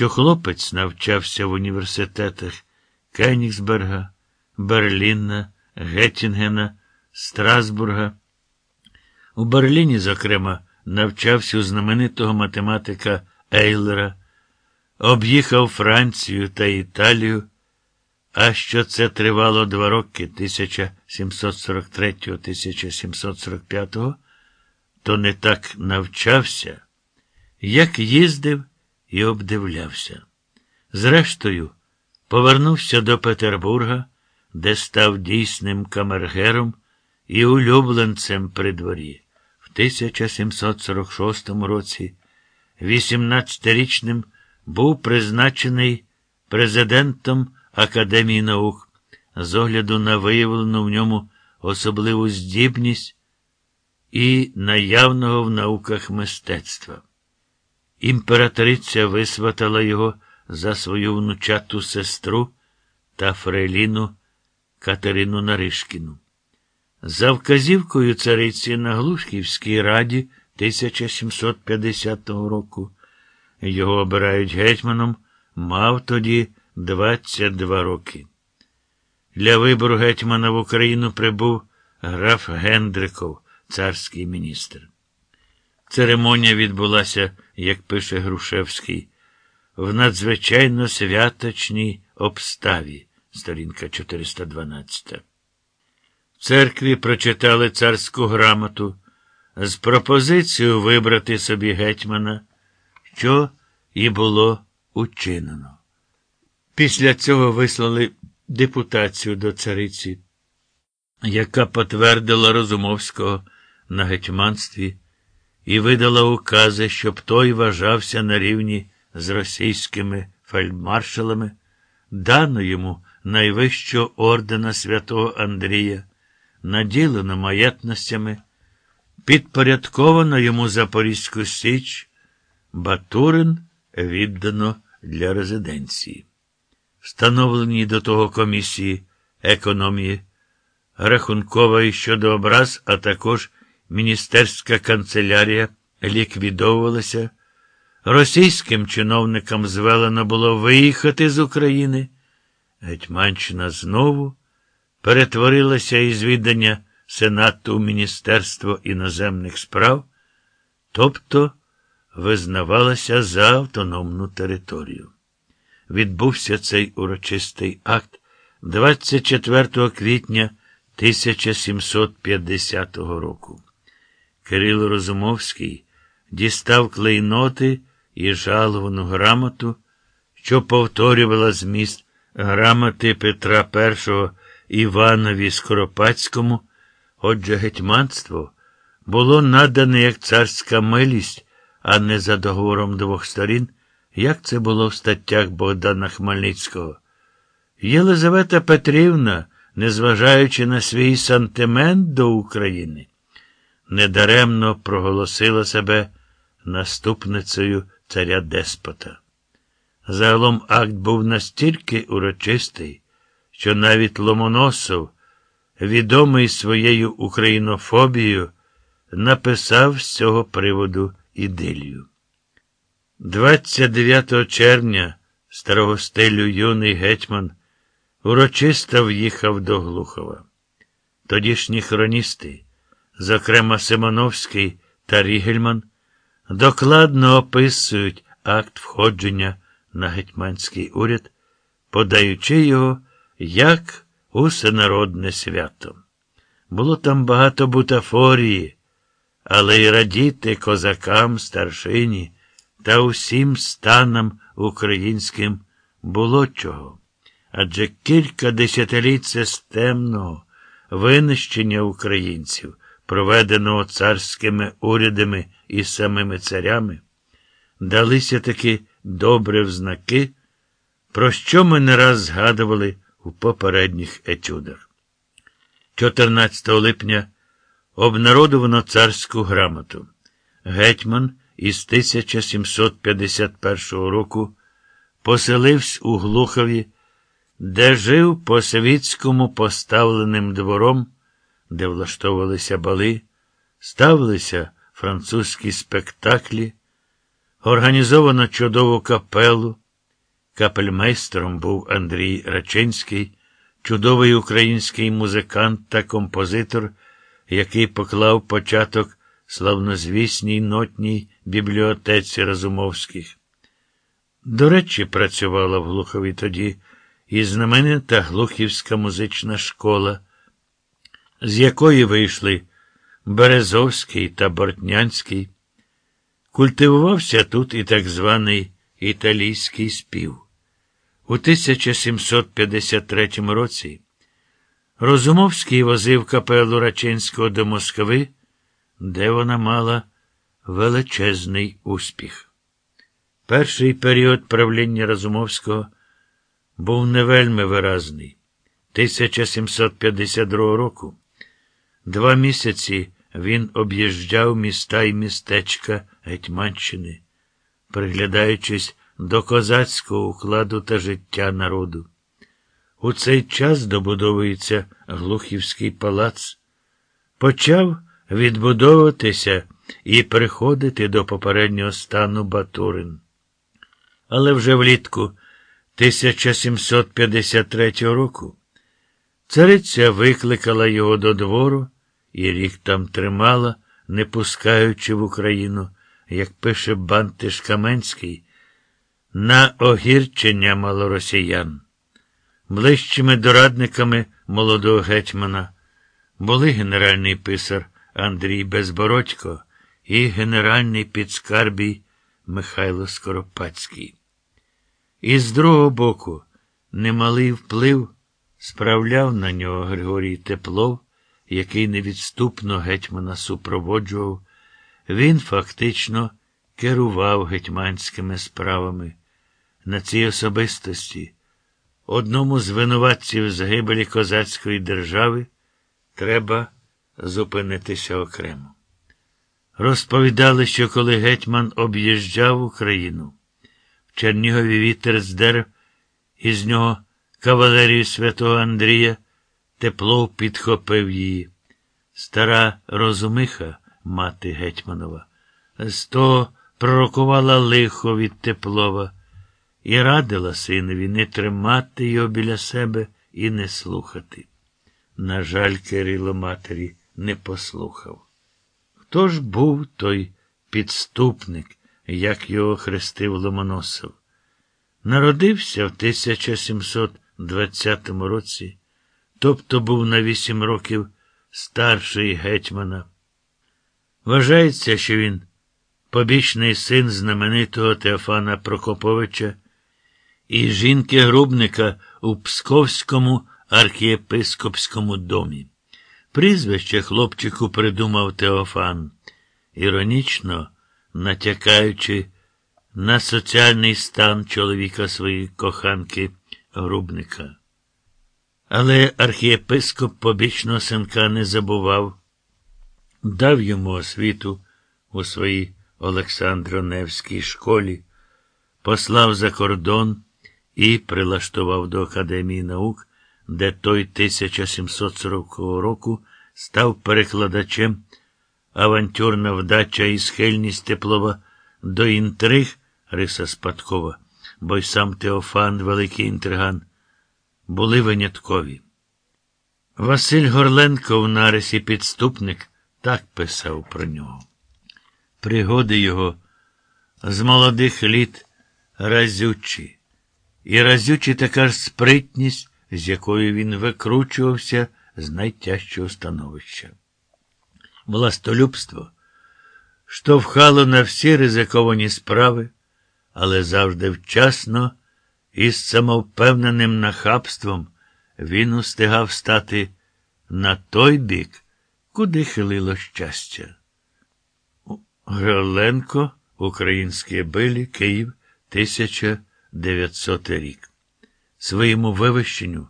що хлопець навчався в університетах Кенігсберга, Берліна, Геттінгена, Страсбурга. У Берліні, зокрема, навчався у знаменитого математика Ейлера, об'їхав Францію та Італію, а що це тривало два роки 1743-1745, то не так навчався, як їздив і обдивлявся. Зрештою, повернувся до Петербурга, де став дійсним камергером і улюбленцем при дворі. В 1746 році, 18-річним, був призначений президентом Академії наук з огляду на виявлену в ньому особливу здібність і наявного в науках мистецтва. Імператриця висватала його за свою внучату сестру та фрейліну Катерину Наришкіну. За вказівкою цариці на Глушківській раді 1750 року його обирають гетьманом, мав тоді 22 роки. Для вибору гетьмана в Україну прибув граф Гендриков, царський міністр. Церемонія відбулася, як пише Грушевський, в надзвичайно святочній обставі, сторінка 412. В церкві прочитали царську грамоту з пропозицією вибрати собі гетьмана, що і було учинено. Після цього вислали депутацію до цариці, яка потвердила Розумовського на гетьманстві і видала укази, щоб той вважався на рівні з російськими фельдмаршалами, дано йому найвищого ордена святого Андрія, наділено маєтностями, підпорядковано йому Запорізьку Січ, Батурин віддано для резиденції. Встановлені до того комісії економії, рахункової щодо образ, а також міністерська канцелярія ліквідовувалася. Російським чиновникам звелено було виїхати з України. Гетьманщина знову перетворилася із віддання Сенату у Міністерство іноземних справ, тобто визнавалася за автономну територію. Відбувся цей урочистий акт 24 квітня 1750 року. Кирило Розумовський дістав клейноти і жаловану грамоту, що повторювала зміст грамоти Петра І Іванові Скоропадському, отже, гетьманство було надане як царська милість, а не за договором двох сторін, як це було в статтях Богдана Хмельницького. Єлизавета Петрівна, незважаючи на свій сантимент до України, недаремно проголосила себе наступницею царя Деспота. Загалом акт був настільки урочистий, що навіть Ломоносов, відомий своєю українофобією, написав з цього приводу ідилію. 29 червня старого стилю юний гетьман урочисто в'їхав до Глухова. Тодішні хроністи, зокрема Симоновський та Рігельман, докладно описують акт входження на гетьманський уряд, подаючи його як усенародне свято. Було там багато бутафорії, але й радіти козакам, старшині та усім станам українським було чого. Адже кілька десятиліть системного винищення українців, проведеного царськими урядами і самими царями, далися таки добре взнаки, про що ми не раз згадували у попередніх етюдах. 14 липня обнародовано царську грамоту. Гетьман із 1751 року поселився у Глухові, де жив по світському поставленим двором, де влаштовувалися бали, ставилися французькі спектаклі, організовано чудову капелу. Капельмейстером був Андрій Рачинський, чудовий український музикант та композитор, який поклав початок славнозвісній нотній бібліотеці Разумовських. До речі, працювала в Глухові тоді і знаменита Глухівська музична школа, з якої вийшли Березовський та Бортнянський. Культивувався тут і так званий італійський спів. У 1753 році Розумовський возив капелу Рачинського до Москви, де вона мала величезний успіх. Перший період правління Розумовського був не вельми виразний. 1752 року. Два місяці він об'їжджав міста і містечка Гетьманщини, приглядаючись до козацького укладу та життя народу. У цей час добудовується Глухівський палац, почав відбудовуватися і приходити до попереднього стану Батурин. Але вже влітку 1753 року цариця викликала його до двору і рік там тримала, не пускаючи в Україну, як пише Бантиш Каменський, на огірчення малоросіян. Ближчими дорадниками молодого гетьмана були генеральний писар Андрій Безбородько і генеральний підскарбій Михайло Скоропадський. І з другого боку, немалий вплив справляв на нього Григорій Теплов, який невідступно гетьмана супроводжував, він фактично керував гетьманськими справами. На цій особистості, одному з винуватців загибелі козацької держави, треба зупинитися окремо. Розповідали, що коли гетьман об'їжджав Україну, в Чернігові вітер здерев із нього кавалерію святого Андрія, теплов підхопив її. Стара розумиха, мати Гетьманова, з того пророкувала лихо від теплова і радила синові не тримати його біля себе і не слухати. На жаль, Кирило матері не послухав. Хто ж був той підступник, як його хрестив Ломоносов? Народився в 1720 році, тобто був на вісім років старший гетьмана. Вважається, що він побічний син знаменитого Теофана Прокоповича і жінки грубника у Псковському архієпископському домі. Прізвище хлопчику придумав Теофан, іронічно натякаючи на соціальний стан чоловіка своєї коханки грубника. Але архієпископ побічного синка не забував, дав йому освіту у своїй Олександро-Невській школі, послав за кордон і прилаштував до Академії наук, де той 1740 року став перекладачем, авантюрна вдача і схильність теплова до інтриг Риса Спадкова, бо й сам Теофан, великий інтриган, були виняткові. Василь Горленко в нарисі підступник так писав про нього. Пригоди його з молодих літ разючі, і разючі така ж спритність, з якою він викручувався з найтяжчого становища. Властолюбство штовхало на всі ризиковані справи, але завжди вчасно і з самовпевненим нахабством він устигав стати на той бік, куди хилило щастя. Гроленко, Українські билі, Київ, 1900 рік. Своєму вивищенню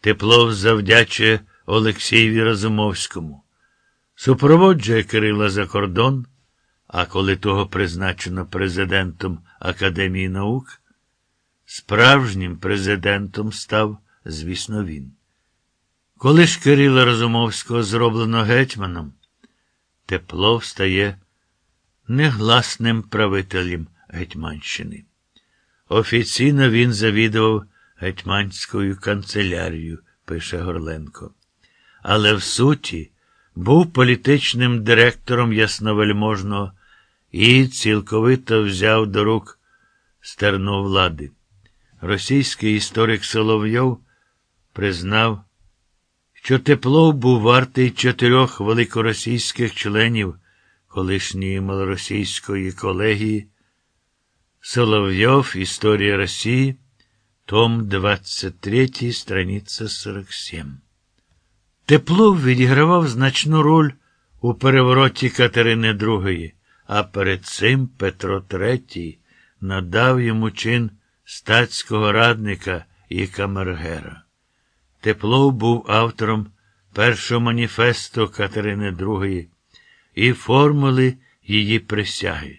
Теплов завдячує Олексієві Разумовському, супроводжує Кирила за кордон, а коли того призначено президентом Академії наук, справжнім президентом став, звісно, він. Коли ж Кирила Разумовського зроблено гетьманом, Теплов стає негласним правителем Гетьманщини. Офіційно він завідував гетьманською канцелярією, пише Горленко. Але в суті був політичним директором ясновельможного і цілковито взяв до рук стерну влади. Російський історик Соловйов признав, що Теплов був вартий чотирьох великоросійських членів колишньої малоросійської колегії. Соловйов Історія Росії, том 23, страниця 47. Теплов відігравав значну роль у перевороті Катерини II, а перед цим Петро III надав йому чин статського радника і камергера. Теплов був автором першого маніфесту Катерини II і формули її присяги.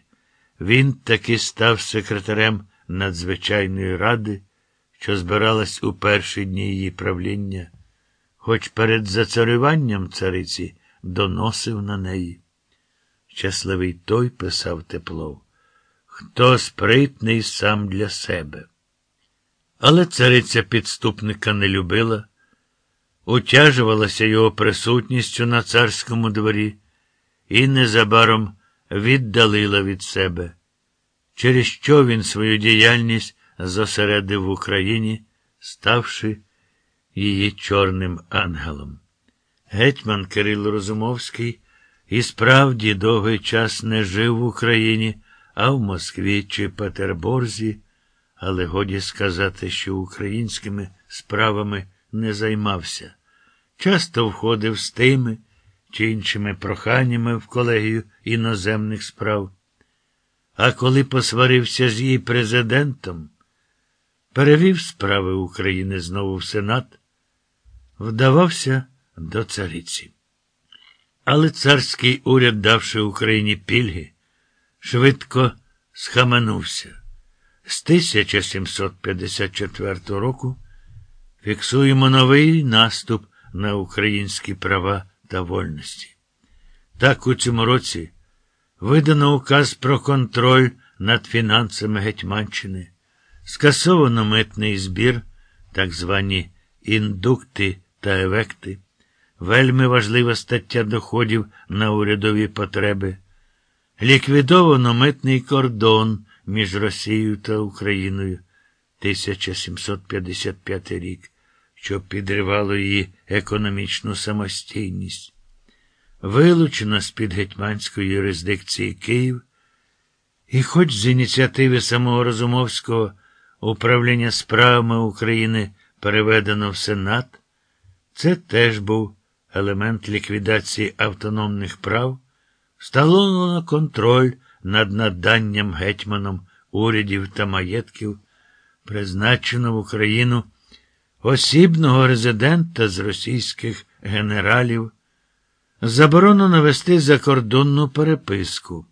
Він таки став секретарем надзвичайної ради, що збиралась у перші дні її правління, хоч перед зацарюванням цариці доносив на неї. Щасливий той писав Теплов, хто спритний сам для себе. Але цариця підступника не любила, утяжувалася його присутністю на царському дворі і незабаром віддалила від себе, через що він свою діяльність зосередив в Україні, ставши її чорним ангелом. Гетьман Кирило Розумовський і справді довгий час не жив в Україні, а в Москві чи Петербурзі, але годі сказати, що українськими справами не займався. Часто входив з тими чи іншими проханнями в колегію іноземних справ. А коли посварився з її президентом, перевів справи України знову в Сенат, вдавався до цариці. Але царський уряд, давши Україні пільги, швидко схаменувся. З 1754 року фіксуємо новий наступ на українські права та вольності. Так у цьому році видано указ про контроль над фінансами Гетьманщини, скасовано митний збір, так звані індукти та евекти, вельми важлива стаття доходів на урядові потреби, ліквідовано митний кордон між Росією та Україною 1755 рік що підривало її економічну самостійність. Вилучено з-під гетьманської юрисдикції Київ, і хоч з ініціативи самого Розумовського управління справами України переведено в Сенат, це теж був елемент ліквідації автономних прав, встановлено контроль над наданням гетьманом урядів та маєтків, призначено в Україну осібного резидента з російських генералів, заборонено вести закордонну переписку.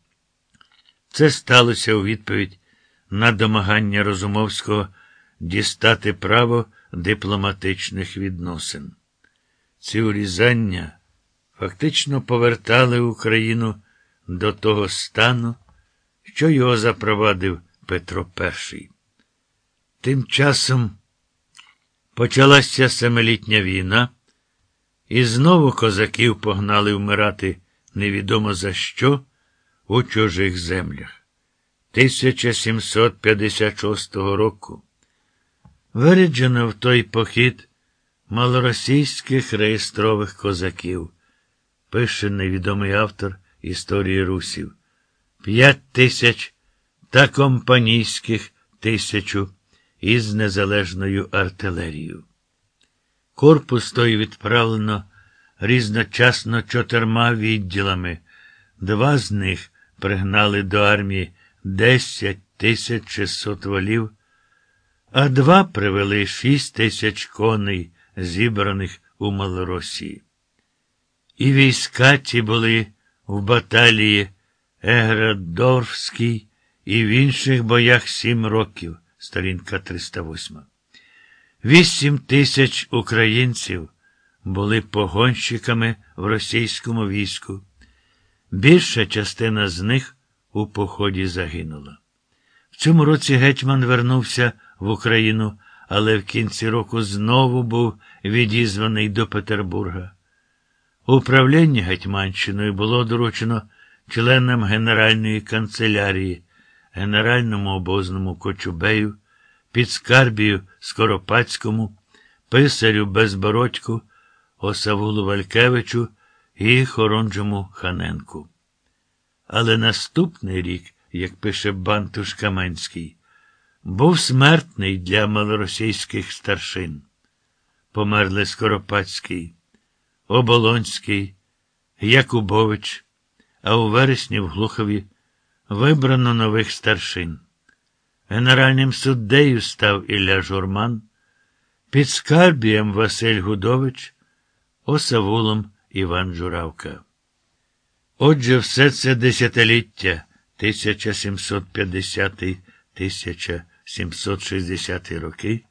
Це сталося у відповідь на домагання Розумовського дістати право дипломатичних відносин. Ці урізання фактично повертали Україну до того стану, що його запровадив Петро І. Тим часом Почалася семилітня війна, і знову козаків погнали вмирати невідомо за що у чужих землях. 1756 року виряджено в той похід малоросійських реєстрових козаків, пише невідомий автор історії русів, п'ять тисяч та компанійських тисячу із незалежною артилерією. Корпус той відправлено різночасно чотирма відділами. Два з них пригнали до армії 10 тисяч 600 волів, а два привели 6 тисяч коней, зібраних у Малоросії. І війська ті були в баталії Еградорфській і в інших боях сім років сторінка 308. Вісім тисяч українців були погонщиками в російському війську. Більша частина з них у поході загинула. В цьому році гетьман вернувся в Україну, але в кінці року знову був відізваний до Петербурга. Управління Гетьманщиною було доручено членам Генеральної канцелярії, генеральному обозному Кочубею, підскарбію Скоропадському, писарю Безбородьку, Осавулу Валькевичу і Хоронджому Ханенку. Але наступний рік, як пише Бантуш Каменський, був смертний для малоросійських старшин. Померли Скоропадський, Оболонський, Якубович, а у вересні в Глухові вибрано нових старшин. Генеральним суддею став Ілля Журман, підскарбієм Василь Гудович, осавулом Іван Журавка. Отже, все це десятиліття 1750-1760 роки